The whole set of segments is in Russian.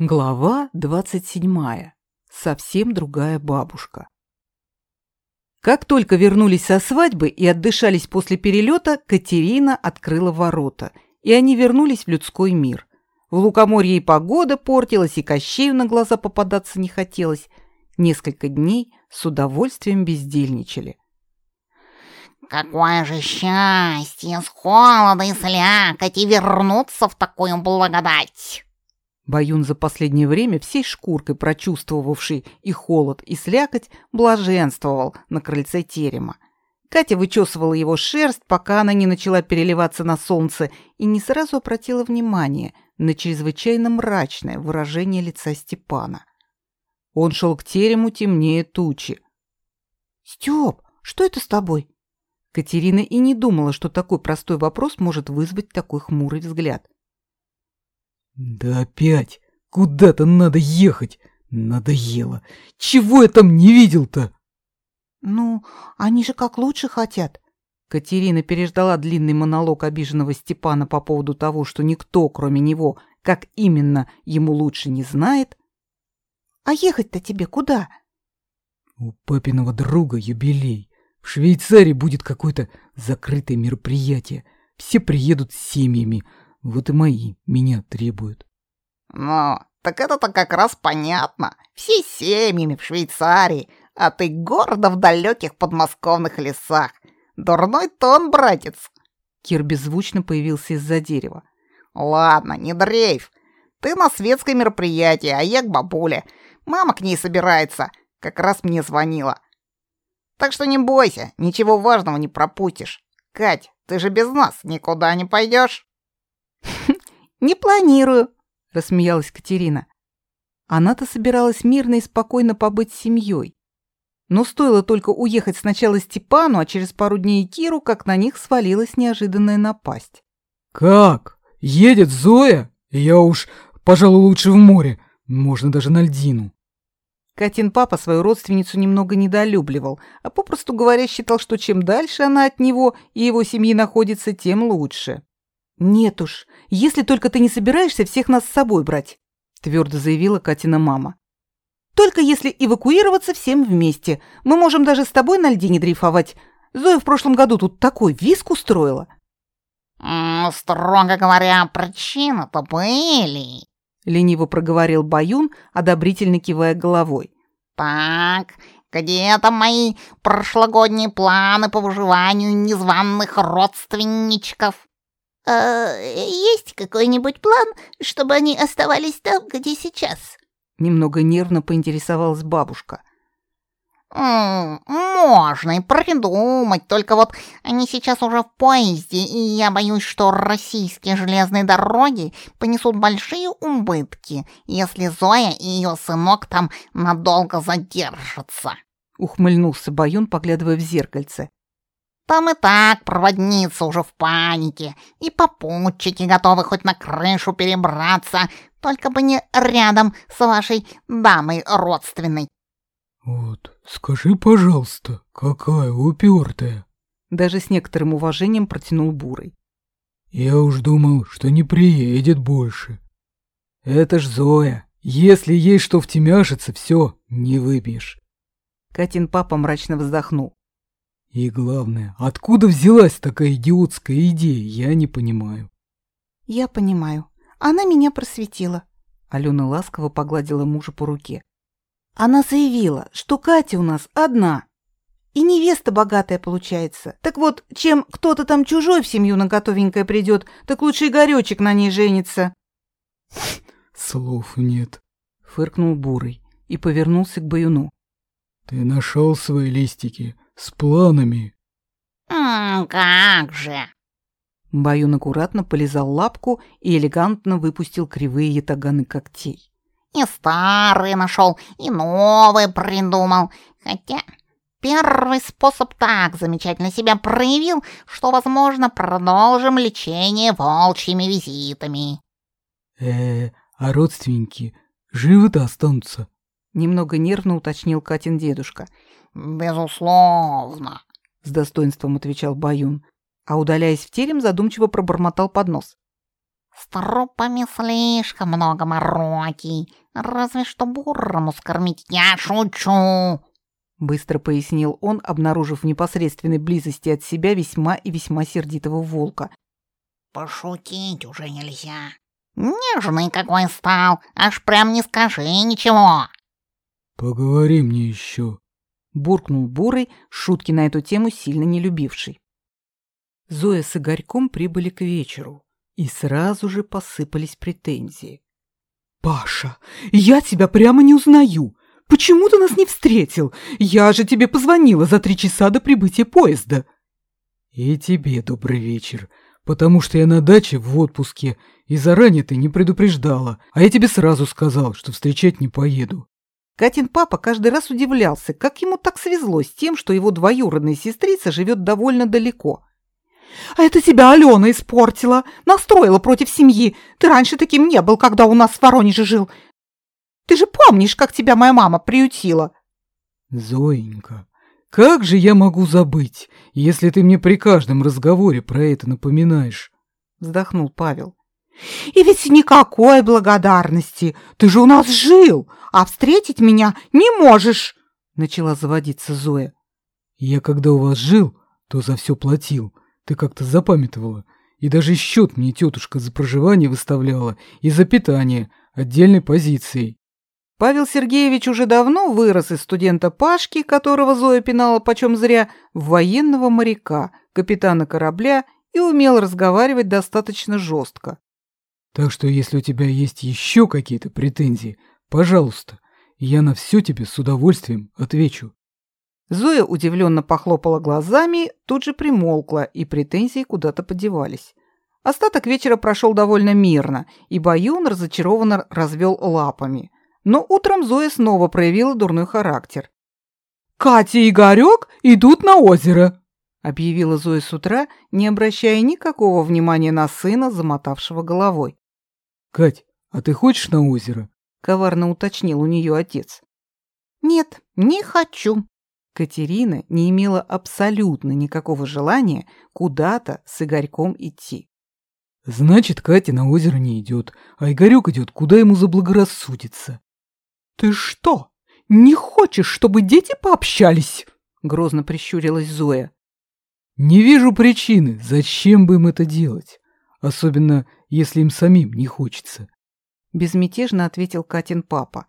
Глава 27. Совсем другая бабушка. Как только вернулись со свадьбы и отдышались после перелета, Катерина открыла ворота, и они вернулись в людской мир. В Лукоморье и погода портилась, и Кощею на глаза попадаться не хотелось. Несколько дней с удовольствием бездельничали. «Какое же счастье с холода и слякоть и вернуться в такую благодать!» Баюн за последнее время всей шкуркой прочувствовавший и холод, и слякоть, блаженствовал на крыльце терема. Катя вычесывала его шерсть, пока она не начала переливаться на солнце, и не сразу обратила внимание на чрезвычайно мрачное выражение лица Степана. Он шел к терему темнее тучи. «Степ, что это с тобой?» Катерина и не думала, что такой простой вопрос может вызвать такой хмурый взгляд. Да опять! Куда-то надо ехать! Надоело! Чего я там не видел-то? Ну, они же как лучше хотят. Катерина переждала длинный монолог обиженного Степана по поводу того, что никто, кроме него, как именно ему лучше не знает. А ехать-то тебе куда? У папиного друга юбилей. В Швейцарии будет какое-то закрытое мероприятие. Все приедут с семьями. Вот и мои меня требуют. Ну, так это-то как раз понятно. Все семьями в Швейцарии, а ты гордо в далеких подмосковных лесах. Дурной тон, братец. Кир беззвучно появился из-за дерева. Ладно, не дрейф. Ты на светское мероприятие, а я к бабуле. Мама к ней собирается. Как раз мне звонила. Так что не бойся, ничего важного не пропустишь. Кать, ты же без нас никуда не пойдешь. «Не планирую», — рассмеялась Катерина. Она-то собиралась мирно и спокойно побыть с семьей. Но стоило только уехать сначала Степану, а через пару дней Киру, как на них свалилась неожиданная напасть. «Как? Едет Зоя? Я уж, пожалуй, лучше в море. Можно даже на льдину». Катин папа свою родственницу немного недолюбливал, а попросту говоря считал, что чем дальше она от него и его семьи находится, тем лучше. «Нет уж, если только ты не собираешься всех нас с собой брать», твердо заявила Катина мама. «Только если эвакуироваться всем вместе. Мы можем даже с тобой на льдине дрейфовать. Зоя в прошлом году тут такой виск устроила». «Строго говоря, причины-то были», — лениво проговорил Баюн, одобрительно кивая головой. «Так, где там мои прошлогодние планы по выживанию незваных родственничков?» «А есть какой-нибудь план, чтобы они оставались там, где сейчас?» Немного нервно поинтересовалась бабушка. «Можно и придумать, только вот они сейчас уже в поезде, и я боюсь, что российские железные дороги понесут большие убытки, если Зоя и ее сынок там надолго задержатся». Ухмыльнулся Баюн, поглядывая в зеркальце. Там и так проводница уже в панике, и попутчики готовы хоть на крышу перебраться, только бы не рядом с вашей дамой родственной. Вот, скажи, пожалуйста, какая упертая. Даже с некоторым уважением протянул Бурый. Я уж думал, что не приедет больше. Это ж Зоя. Если ей что втемяшится, все, не выбьешь. Катин папа мрачно вздохнул. И главное, откуда взялась такая идиотская идея, я не понимаю. Я понимаю. Она меня просветила. Алена ласково погладила мужа по руке. Она заявила, что Катя у нас одна. И невеста богатая получается. Так вот, чем кто-то там чужой в семью на готовенькое придет, так лучше и горечек на ней женится. Слов нет. Фыркнул Бурый и повернулся к Баюну. Ты нашел свои листики с планами. как же. Баюн аккуратно полизал лапку и элегантно выпустил кривые ятаганы когтей. И старые нашел, и новые придумал. Хотя первый способ так замечательно себя проявил, что, возможно, продолжим лечение волчьими визитами. Э, а родственники живы-то останутся? Немного нервно уточнил Катин дедушка. «Безусловно», — с достоинством отвечал Баюн, а, удаляясь в терем, задумчиво пробормотал под нос. С трупами слишком много мороки. Разве что бурому скормить я шучу. Быстро пояснил он, обнаружив в непосредственной близости от себя весьма и весьма сердитого волка. Пошутить уже нельзя. Нежный какой стал, аж прям не скажи ничего. Поговори мне еще. Буркнул Бурый, шутки на эту тему сильно не любивший. Зоя с Игорьком прибыли к вечеру, и сразу же посыпались претензии. «Паша, я тебя прямо не узнаю. Почему ты нас не встретил? Я же тебе позвонила за три часа до прибытия поезда». «И тебе добрый вечер, потому что я на даче в отпуске, и заранее ты не предупреждала, а я тебе сразу сказал, что встречать не поеду». Катин папа каждый раз удивлялся, как ему так свезло с тем, что его двоюродная сестрица живет довольно далеко – а это тебя Алена испортила, настроила против семьи. Ты раньше таким не был, когда у нас в Воронеже жил. Ты же помнишь, как тебя моя мама приютила?» «Зоенька, как же я могу забыть, если ты мне при каждом разговоре про это напоминаешь?» Вздохнул Павел. «И ведь никакой благодарности. Ты же у нас жил, а встретить меня не можешь!» Начала заводиться Зоя. «Я когда у вас жил, то за все платил, ты как-то запамятовала. И даже счет мне тетушка за проживание выставляла и за питание отдельной позицией. Павел Сергеевич уже давно вырос из студента Пашки, которого Зоя пинала почем зря, в военного моряка, капитана корабля и умел разговаривать достаточно жестко. Так что если у тебя есть еще какие-то претензии, пожалуйста, я на все тебе с удовольствием отвечу. Зоя удивленно похлопала глазами, тут же примолкла, и претензии куда-то подевались. Остаток вечера прошел довольно мирно, и Баюн разочарованно развел лапами. Но утром Зоя снова проявила дурной характер. «Катя и Игорек идут на озеро!» — объявила Зоя с утра, не обращая никакого внимания на сына, замотавшего головой. «Кать, а ты хочешь на озеро?» — коварно уточнил у нее отец. «Нет, не хочу», Катерина не имела абсолютно никакого желания куда-то с Игорьком идти. «Значит, Катя на озеро не идет, а Игорек идет, куда ему заблагорассудится». «Ты что, не хочешь, чтобы дети пообщались?» — грозно прищурилась Зоя. «Не вижу причины, зачем бы им это делать, особенно если им самим не хочется», — безмятежно ответил Катин папа.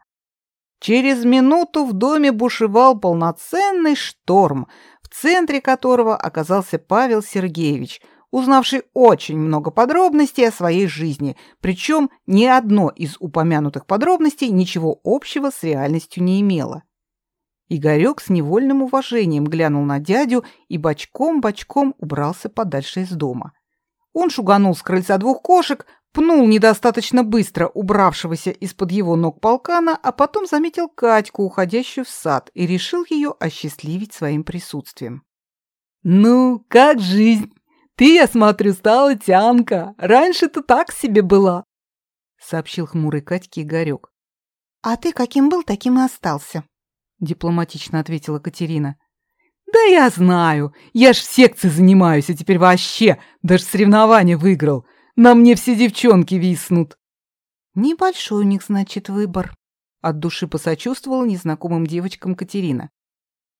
Через минуту в доме бушевал полноценный шторм, в центре которого оказался Павел Сергеевич, узнавший очень много подробностей о своей жизни, причем ни одно из упомянутых подробностей ничего общего с реальностью не имело. Игорек с невольным уважением глянул на дядю и бочком-бочком убрался подальше из дома. Он шуганул с крыльца двух кошек, пнул недостаточно быстро убравшегося из-под его ног полкана, а потом заметил Катьку, уходящую в сад, и решил ее осчастливить своим присутствием. «Ну, как жизнь? Ты, я смотрю, стала тянка. Раньше ты так себе была», — сообщил хмурый Катьке Игорек. «А ты каким был, таким и остался», — дипломатично ответила Катерина. «Да я знаю. Я ж в секции занимаюсь, а теперь вообще даже соревнования выиграл. На мне все девчонки виснут. Небольшой у них, значит, выбор. От души посочувствовала незнакомым девочкам Катерина.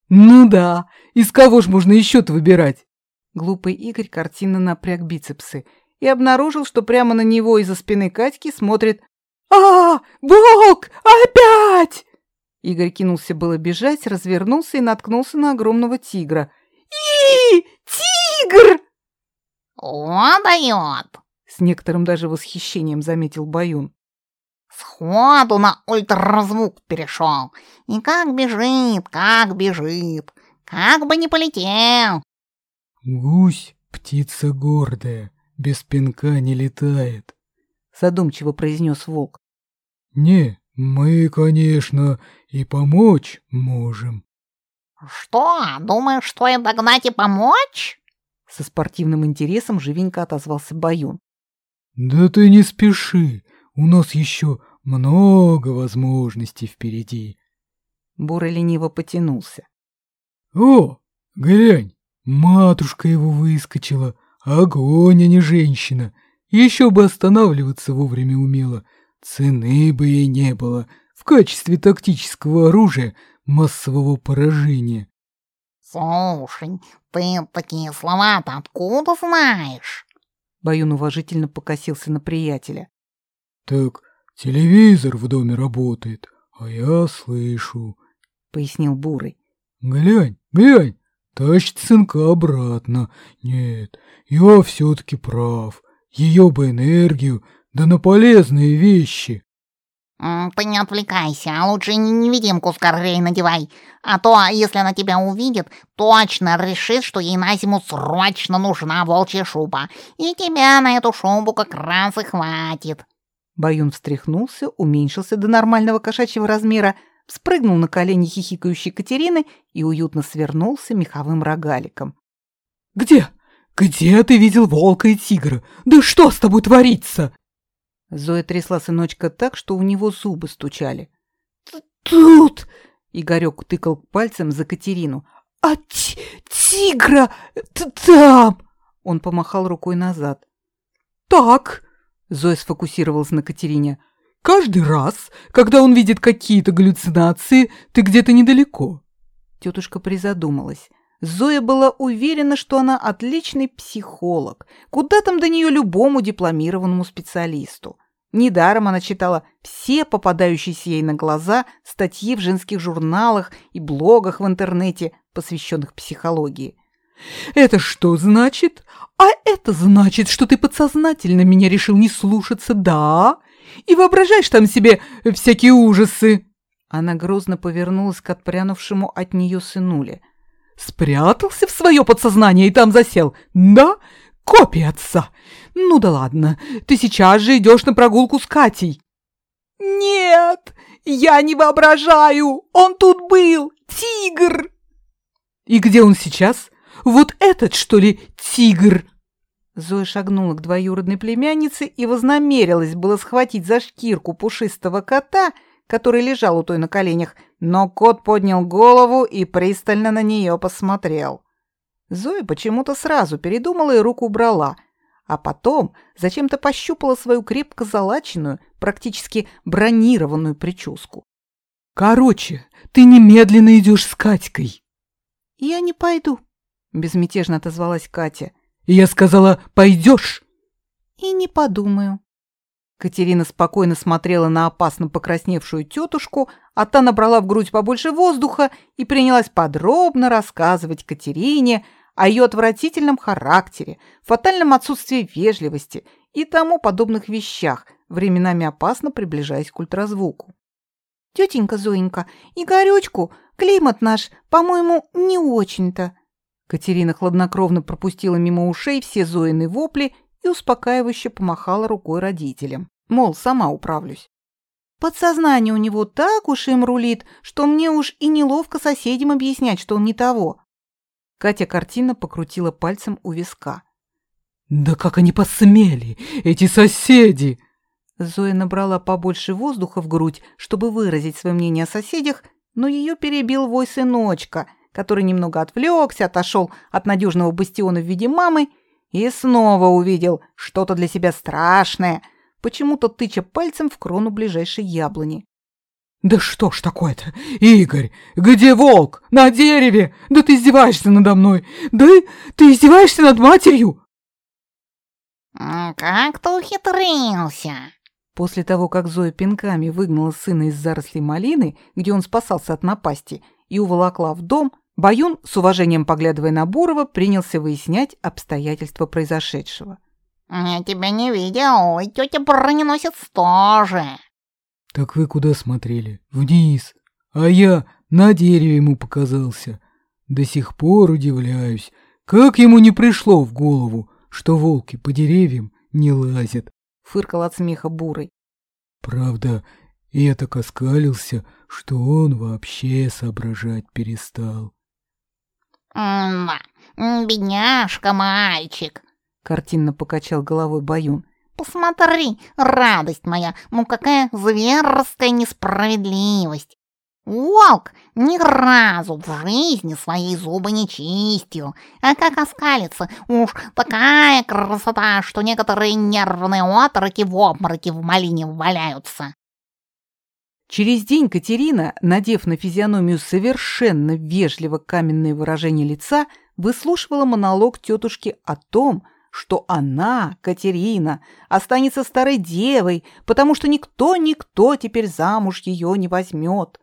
Ну да, из кого ж можно еще-то выбирать? Глупый Игорь картинно напряг бицепсы и обнаружил, что прямо на него из-за спины Катьки смотрит «А, волк! Опять!» Игорь кинулся было бежать, развернулся и наткнулся на огромного тигра. «И, тигр!» «О, дает!» С некоторым даже восхищением заметил Баюн. Сходу на ультразвук перешел. И как бежит, как бежит. Как бы не полетел. Гусь — птица гордая, без пинка не летает. Задумчиво произнес волк. Не, мы, конечно, и помочь можем. Что, думаешь, что стоит догнать и помочь? Со спортивным интересом живенько отозвался Баюн. «Да ты не спеши, у нас еще много возможностей впереди». Бура лениво потянулся. «О, глянь, матушка его выскочила, огонь, а не женщина. Еще бы останавливаться вовремя умела. Цены бы ей не было в качестве тактического оружия массового поражения. Слушай, ты такие слова-то откуда знаешь? Баюн уважительно покосился на приятеля. Так телевизор в доме работает, а я слышу, пояснил Бурый. Глянь, глянь, тащит сынка обратно. Нет, я все-таки прав. Ее бы энергию, да на полезные вещи. «Ты не отвлекайся, а лучше невидимку скорее надевай, а то, если она тебя увидит, точно решит, что ей на зиму срочно нужна волчья шуба, и тебя на эту шубу как раз и хватит». Баюн встряхнулся, уменьшился до нормального кошачьего размера, спрыгнул на колени хихикающей Катерины и уютно свернулся меховым рогаликом. «Где? Где ты видел волка и тигра? Да что с тобой творится?» Зоя трясла сыночка так, что у него зубы стучали. «Тут!» — Игорек тыкал пальцем за Катерину. «А тигра там!» Он помахал рукой назад. «Так!» — Зоя сфокусировалась на Катерине. «Каждый раз, когда он видит какие-то галлюцинации, ты где-то недалеко». Тетушка призадумалась. Зоя была уверена, что она отличный психолог. Куда там до нее любому дипломированному специалисту. Недаром она читала все попадающиеся ей на глаза статьи в женских журналах и блогах в интернете, посвященных психологии. «Это что значит? А это значит, что ты подсознательно меня решил не слушаться, да? И воображаешь там себе всякие ужасы!» Она грозно повернулась к отпрянувшему от нее сынуле. Спрятался в свое подсознание и там засел. Да? Копия отца. Ну да ладно, ты сейчас же идешь на прогулку с Катей. Нет, я не воображаю. Он тут был. Тигр. И где он сейчас? Вот этот, что ли, тигр? Зоя шагнула к двоюродной племяннице и вознамерилась было схватить за шкирку пушистого кота, который лежал у той на коленях, но кот поднял голову и пристально на нее посмотрел. Зоя почему-то сразу передумала и руку убрала, а потом зачем-то пощупала свою крепко залаченную, практически бронированную прическу. «Короче, ты немедленно идешь с Катькой!» «Я не пойду», — безмятежно отозвалась Катя. «Я сказала, пойдешь!» «И не подумаю». Катерина спокойно смотрела на опасно покрасневшую тетушку, а та набрала в грудь побольше воздуха и принялась подробно рассказывать Катерине о ее отвратительном характере, фатальном отсутствии вежливости и тому подобных вещах, временами опасно приближаясь к ультразвуку. «Тетенька Зоенька, Игоречку, климат наш, по-моему, не очень-то». Катерина хладнокровно пропустила мимо ушей все Зоины вопли и успокаивающе помахала рукой родителям. Мол, сама управлюсь. Подсознание у него так уж им рулит, что мне уж и неловко соседям объяснять, что он не того. Катя картина покрутила пальцем у виска. «Да как они посмели, эти соседи!» Зоя набрала побольше воздуха в грудь, чтобы выразить свое мнение о соседях, но ее перебил вой сыночка, который немного отвлекся, отошел от надежного бастиона в виде мамы и снова увидел что-то для себя страшное, почему-то тыча пальцем в крону ближайшей яблони. «Да что ж такое-то? Игорь, где волк? На дереве? Да ты издеваешься надо мной! Да ты издеваешься над матерью!» «Как ты ухитрился?» После того, как Зоя пинками выгнала сына из зарослей малины, где он спасался от напасти, и уволокла в дом, Баюн, с уважением поглядывая на Бурова, принялся выяснять обстоятельства произошедшего. «Я тебя не видел, и тетя броненосец тоже». «Так вы куда смотрели? Вниз. А я на дереве ему показался. До сих пор удивляюсь, как ему не пришло в голову, что волки по деревьям не лазят», — фыркал от смеха Бурый. «Правда, я так оскалился, что он вообще соображать перестал». «Да, бедняжка мальчик», — картинно покачал головой Баюн. «Посмотри, радость моя, ну какая зверская несправедливость! Волк ни разу в жизни свои зубы не чистил, а как оскалится, уж такая красота, что некоторые нервные отроки в обмороке в малине валяются. Через день Катерина, надев на физиономию совершенно вежливо каменное выражение лица, выслушивала монолог тетушки о том, что она, Катерина, останется старой девой, потому что никто-никто теперь замуж ее не возьмет.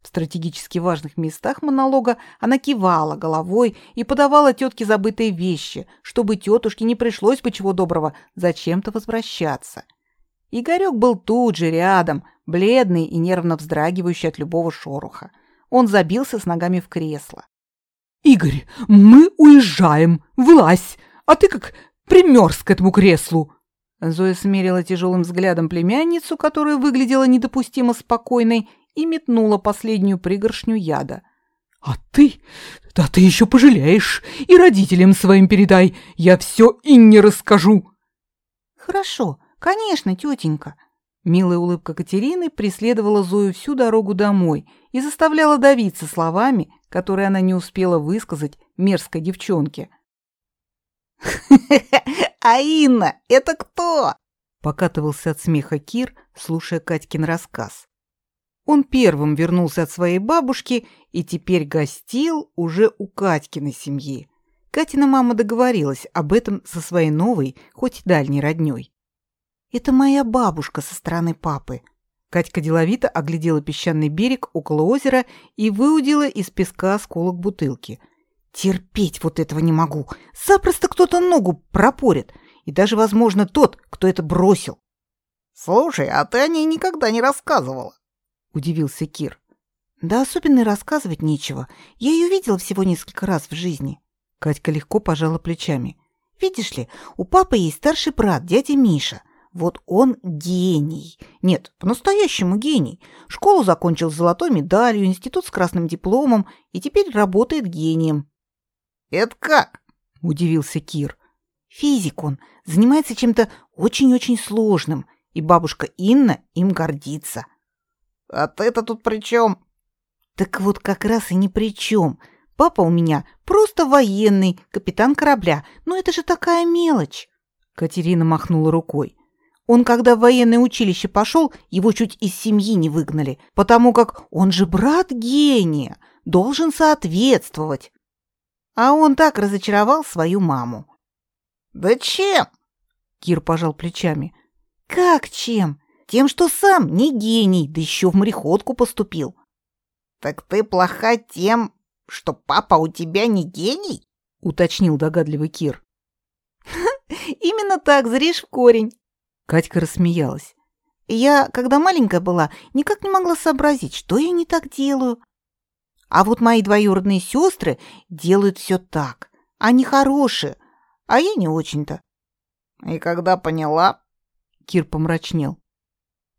В стратегически важных местах монолога она кивала головой и подавала тетке забытые вещи, чтобы тетушке не пришлось бы чего доброго зачем-то возвращаться. Игорек был тут же рядом, бледный и нервно вздрагивающий от любого шороха. Он забился с ногами в кресло. «Игорь, мы уезжаем! Влазь! А ты как примерз к этому креслу!» Зоя смерила тяжелым взглядом племянницу, которая выглядела недопустимо спокойной, и метнула последнюю пригоршню яда. «А ты? Да ты еще пожалеешь! И родителям своим передай! Я все и не расскажу!» «Хорошо, конечно, тетенька!» Милая улыбка Катерины преследовала Зою всю дорогу домой и заставляла давиться словами, которые она не успела высказать мерзкой девчонке. «А Инна, это кто?» Покатывался от смеха Кир, слушая Катькин рассказ. Он первым вернулся от своей бабушки и теперь гостил уже у Катькиной семьи. Катина мама договорилась об этом со своей новой, хоть и дальней роднёй. Это моя бабушка со стороны папы. Катька деловито оглядела песчаный берег около озера и выудила из песка осколок бутылки. Терпеть вот этого не могу. Запросто кто-то ногу пропорит, и даже, возможно, тот, кто это бросил. Слушай, а ты о ней никогда не рассказывала, удивился Кир. Да особенно рассказывать нечего. Я ее видела всего несколько раз в жизни. Катька легко пожала плечами. Видишь ли, у папы есть старший брат, дядя Миша. Вот он гений. Нет, по-настоящему гений. Школу закончил с золотой медалью, институт с красным дипломом и теперь работает гением. Это как? удивился Кир. Физик он, занимается чем-то очень-очень сложным, и бабушка Инна им гордится. А ты-то тут при чем? Так вот как раз и ни при чем. Папа у меня просто военный, капитан корабля. Но это же такая мелочь. Катерина махнула рукой. Он, когда в военное училище пошел, его чуть из семьи не выгнали, потому как он же брат гения, должен соответствовать. А он так разочаровал свою маму. «Да чем?» Кир пожал плечами. «Как чем? Тем, что сам не гений, да еще в мореходку поступил». «Так ты плоха тем, что папа у тебя не гений?» уточнил догадливый Кир. «Именно так, зришь в корень. Катька рассмеялась. Я, когда маленькая была, никак не могла сообразить, что я не так делаю. А вот мои двоюродные сестры делают все так. Они хорошие, а я не очень-то. И когда поняла, Кир помрачнел.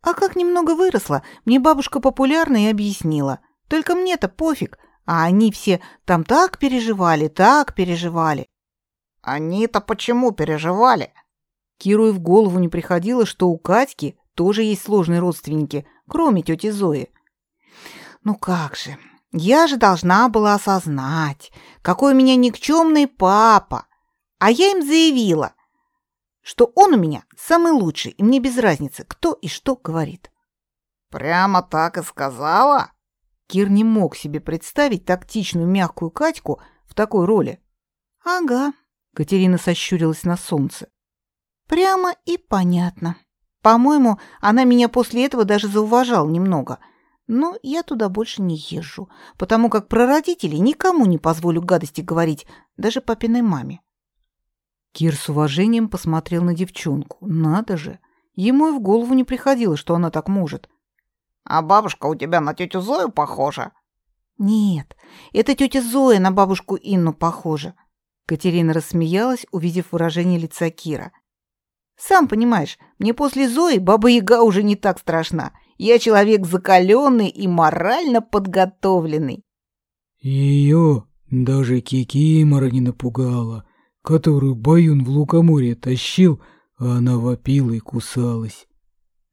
А как немного выросла, мне бабушка популярна и объяснила. Только мне-то пофиг, а они все там так переживали, так переживали. Они-то почему переживали? Киру и в голову не приходило, что у Катьки тоже есть сложные родственники, кроме тети Зои. Ну как же, я же должна была осознать, какой у меня никчемный папа. А я им заявила, что он у меня самый лучший, и мне без разницы, кто и что говорит. Прямо так и сказала? Кир не мог себе представить тактичную мягкую Катьку в такой роли. Ага, Катерина сощурилась на солнце. Прямо и понятно. По-моему, она меня после этого даже зауважала немного. Но я туда больше не езжу, потому как про родителей никому не позволю гадости говорить, даже папиной маме. Кир с уважением посмотрел на девчонку. Надо же, ему и в голову не приходило, что она так может. А бабушка у тебя на тетю Зою похожа? Нет, это тетя Зоя на бабушку Инну похожа. Катерина рассмеялась, увидев выражение лица Кира. Сам понимаешь, мне после Зои Баба-Яга уже не так страшна. Я человек закаленный и морально подготовленный. Ее даже Кикимора не напугала, которую Баюн в лукоморье тащил, а она вопила и кусалась.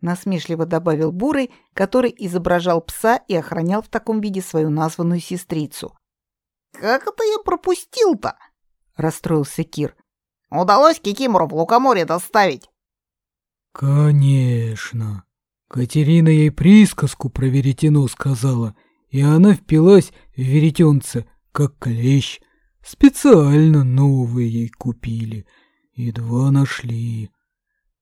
насмешливо добавил Бурый, который изображал пса и охранял в таком виде свою названную сестрицу. «Как это я пропустил-то?» — расстроился Кир. «Удалось Кикимору в лукоморье доставить?» «Конечно. Катерина ей присказку про веретено сказала, и она впилась в веретенце, как клещ. Специально новые ей купили. Едва нашли».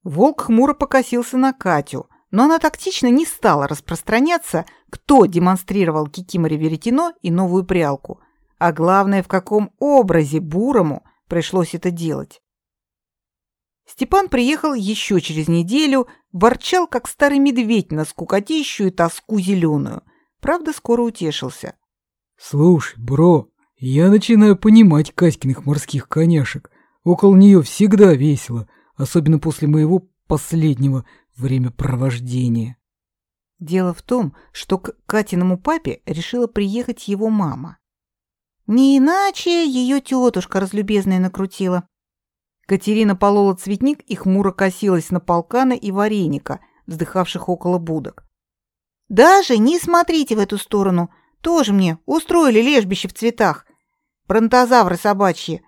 Волк хмуро покосился на Катю, но она тактично не стала распространяться, кто демонстрировал Кикиморе веретено и новую прялку, а главное, в каком образе Бурому пришлось это делать. Степан приехал еще через неделю, ворчал, как старый медведь на скукотищу и тоску зеленую. Правда, скоро утешился. «Слушай, бро, я начинаю понимать Катькиных морских коняшек. Около нее всегда весело особенно после моего последнего времяпровождения. Дело в том, что к Катиному папе решила приехать его мама. Не иначе ее тетушка разлюбезная накрутила. Катерина полола цветник и хмуро косилась на полкана и вареника, вздыхавших около будок. «Даже не смотрите в эту сторону. Тоже мне устроили лежбище в цветах. Бронтозавры собачьи».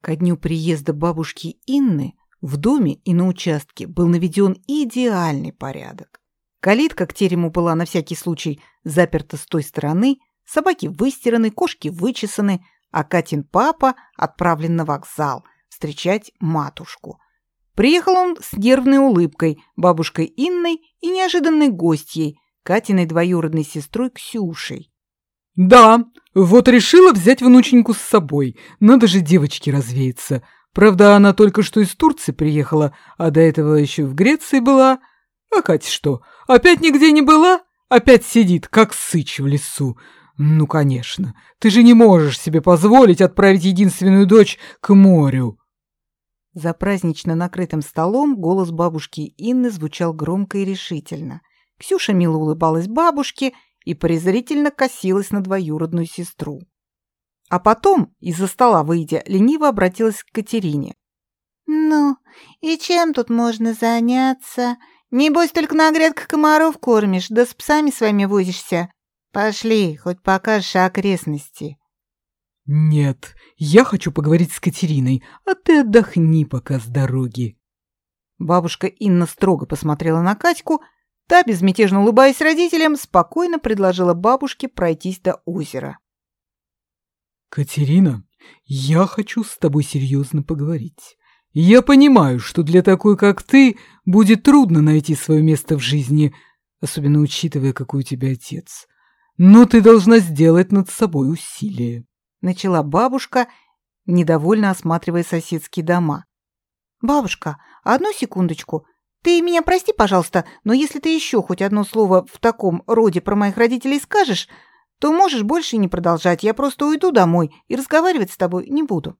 Ко дню приезда бабушки Инны в доме и на участке был наведен идеальный порядок. Калитка к терему была на всякий случай заперта с той стороны, собаки выстираны, кошки вычесаны, а Катин папа отправлен на вокзал встречать матушку. Приехал он с нервной улыбкой, бабушкой Инной и неожиданной гостьей, Катиной двоюродной сестрой Ксюшей. «Да, вот решила взять внученьку с собой. Надо же девочке развеяться. Правда, она только что из Турции приехала, а до этого еще в Греции была. А Катя что, опять нигде не была? Опять сидит, как сыч в лесу. Ну, конечно, ты же не можешь себе позволить отправить единственную дочь к морю. За празднично накрытым столом голос бабушки Инны звучал громко и решительно. Ксюша мило улыбалась бабушке и презрительно косилась на двоюродную сестру. А потом, из-за стола выйдя, лениво обратилась к Катерине. «Ну, и чем тут можно заняться? Небось, только на грядках комаров кормишь, да с псами своими возишься. Пошли, хоть покажешь окрестности». «Нет, я хочу поговорить с Катериной, а ты отдохни пока с дороги». Бабушка Инна строго посмотрела на Катьку, та, безмятежно улыбаясь родителям, спокойно предложила бабушке пройтись до озера. «Катерина, я хочу с тобой серьезно поговорить. Я понимаю, что для такой, как ты, будет трудно найти свое место в жизни, особенно учитывая, какой у тебя отец. Но ты должна сделать над собой усилие», — начала бабушка, недовольно осматривая соседские дома. «Бабушка, одну секундочку. Ты меня прости, пожалуйста, но если ты еще хоть одно слово в таком роде про моих родителей скажешь, то можешь больше не продолжать. Я просто уйду домой и разговаривать с тобой не буду».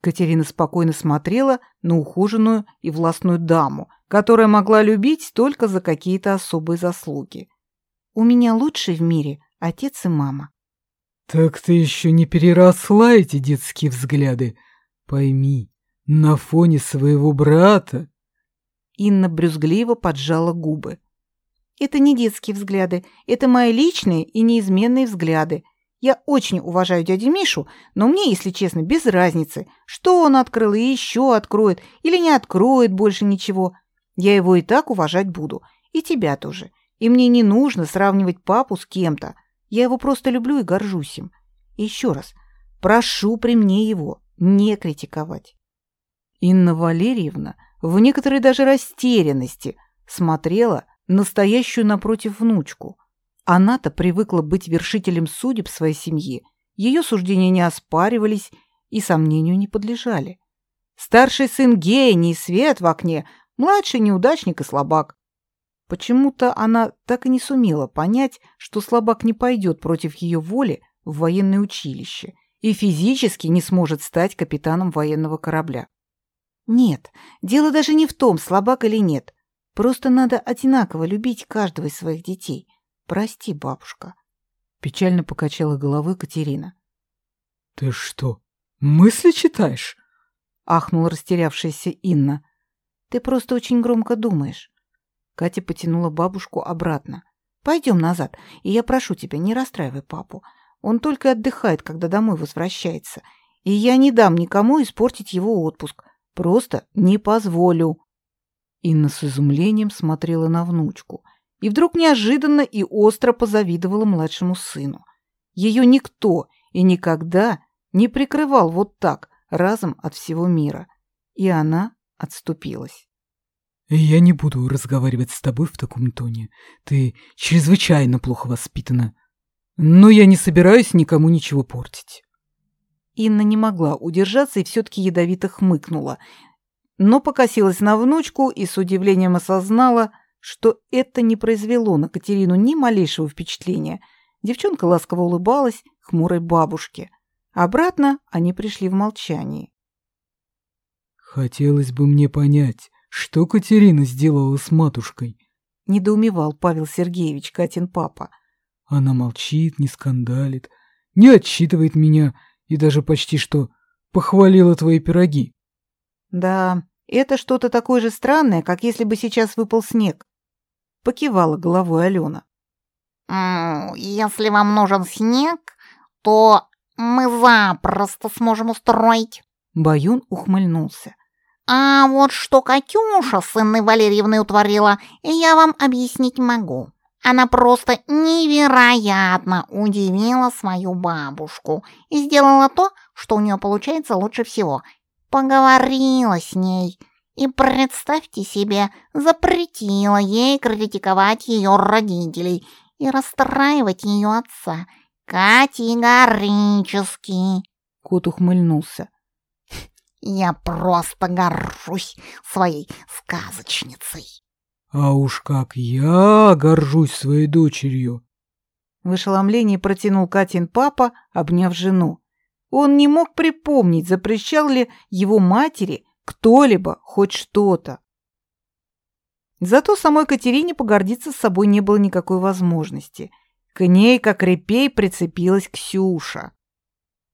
Катерина спокойно смотрела на ухоженную и властную даму, которая могла любить только за какие-то особые заслуги. «У меня лучший в мире отец и мама». «Так ты еще не переросла эти детские взгляды. Пойми, на фоне своего брата...» Инна брюзгливо поджала губы. Это не детские взгляды, это мои личные и неизменные взгляды. Я очень уважаю дядю Мишу, но мне, если честно, без разницы, что он открыл и еще откроет, или не откроет больше ничего. Я его и так уважать буду, и тебя тоже. И мне не нужно сравнивать папу с кем-то. Я его просто люблю и горжусь им. И еще раз, прошу при мне его не критиковать. Инна Валерьевна в некоторой даже растерянности смотрела настоящую напротив внучку. Она-то привыкла быть вершителем судеб своей семьи, ее суждения не оспаривались и сомнению не подлежали. Старший сын гений, свет в окне, младший неудачник и слабак. Почему-то она так и не сумела понять, что слабак не пойдет против ее воли в военное училище и физически не сможет стать капитаном военного корабля. Нет, дело даже не в том, слабак или нет. Просто надо одинаково любить каждого из своих детей. Прости, бабушка. Печально покачала головой Катерина. Ты что, мысли читаешь? Ахнула растерявшаяся Инна. Ты просто очень громко думаешь. Катя потянула бабушку обратно. Пойдем назад, и я прошу тебя, не расстраивай папу. Он только отдыхает, когда домой возвращается. И я не дам никому испортить его отпуск. Просто не позволю. Инна с изумлением смотрела на внучку и вдруг неожиданно и остро позавидовала младшему сыну. Ее никто и никогда не прикрывал вот так, разом от всего мира. И она отступилась. «Я не буду разговаривать с тобой в таком тоне. Ты чрезвычайно плохо воспитана. Но я не собираюсь никому ничего портить». Инна не могла удержаться и все-таки ядовито хмыкнула, но покосилась на внучку и с удивлением осознала, что это не произвело на Катерину ни малейшего впечатления. Девчонка ласково улыбалась хмурой бабушке. Обратно они пришли в молчании. «Хотелось бы мне понять, что Катерина сделала с матушкой?» — недоумевал Павел Сергеевич, Катин папа. «Она молчит, не скандалит, не отчитывает меня и даже почти что похвалила твои пироги». «Да, это что-то такое же странное, как если бы сейчас выпал снег», — покивала головой Алена. «Если вам нужен снег, то мы запросто сможем устроить». Баюн ухмыльнулся. А вот что Катюша с Инной Валерьевной утворила, я вам объяснить могу. Она просто невероятно удивила свою бабушку и сделала то, что у нее получается лучше всего. Поговорила с ней и, представьте себе, запретила ей критиковать ее родителей и расстраивать ее отца. Категорически. Кот ухмыльнулся. Я просто горжусь своей сказочницей. А уж как я горжусь своей дочерью. В ошеломлении протянул Катин папа, обняв жену. Он не мог припомнить, запрещал ли его матери кто-либо хоть что-то. Зато самой Катерине погордиться с собой не было никакой возможности. К ней, как репей, прицепилась Ксюша.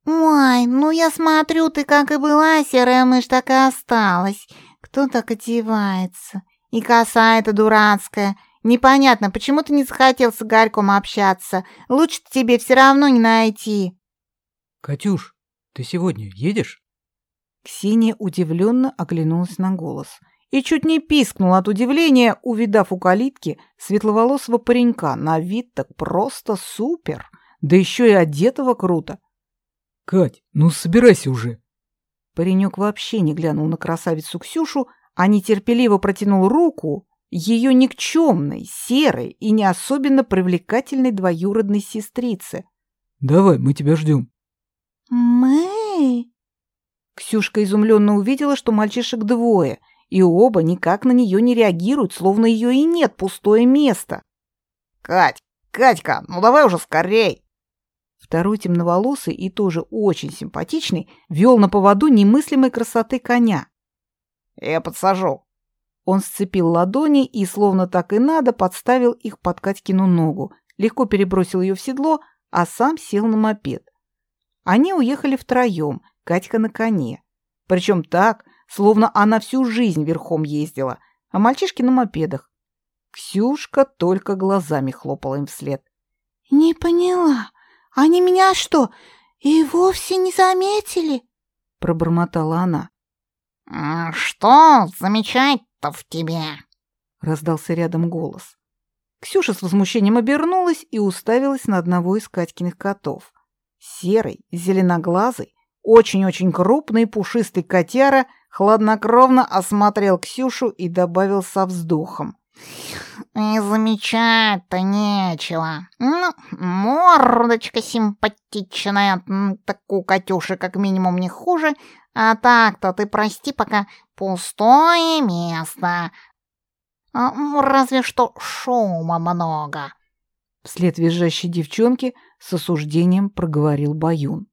«Ой, ну я смотрю, ты как и была, серая мышь, так и осталась. Кто так одевается? И коса эта дурацкая. Непонятно, почему ты не захотел с Игорьком общаться? Лучше тебе все равно не найти». «Катюш, ты сегодня едешь?» Ксения удивленно оглянулась на голос и чуть не пискнула от удивления, увидав у калитки светловолосого паренька, на вид так просто супер, да еще и одетого круто. «Кать, ну собирайся уже!» Паренек вообще не глянул на красавицу Ксюшу, а нетерпеливо протянул руку ее никчемной, серой и не особенно привлекательной двоюродной сестрице. «Давай, мы тебя ждем». «Мы?» Ксюшка изумленно увидела, что мальчишек двое, и оба никак на нее не реагируют, словно ее и нет, пустое место. «Кать, Катька, ну давай уже скорей!» Второй темноволосый и тоже очень симпатичный вел на поводу немыслимой красоты коня. «Я подсажу». Он сцепил ладони и, словно так и надо, подставил их под Катькину ногу, легко перебросил ее в седло, а сам сел на мопед. Они уехали втроем, Катька на коне. Причем так, словно она всю жизнь верхом ездила, а мальчишки на мопедах. Ксюшка только глазами хлопала им вслед. «Не поняла», они меня что, и вовсе не заметили?» — пробормотала она. «Что замечать-то в тебе?» — раздался рядом голос. Ксюша с возмущением обернулась и уставилась на одного из Катькиных котов. Серый, зеленоглазый, очень-очень крупный пушистый котяра хладнокровно осмотрел Ксюшу и добавил со вздохом. И замечать-то нечего. Ну, мордочка симпатичная, так у Катюши как минимум не хуже, а так-то ты прости пока пустое место. А, разве что шума много. Вслед визжащей девчонки с осуждением проговорил Баюн.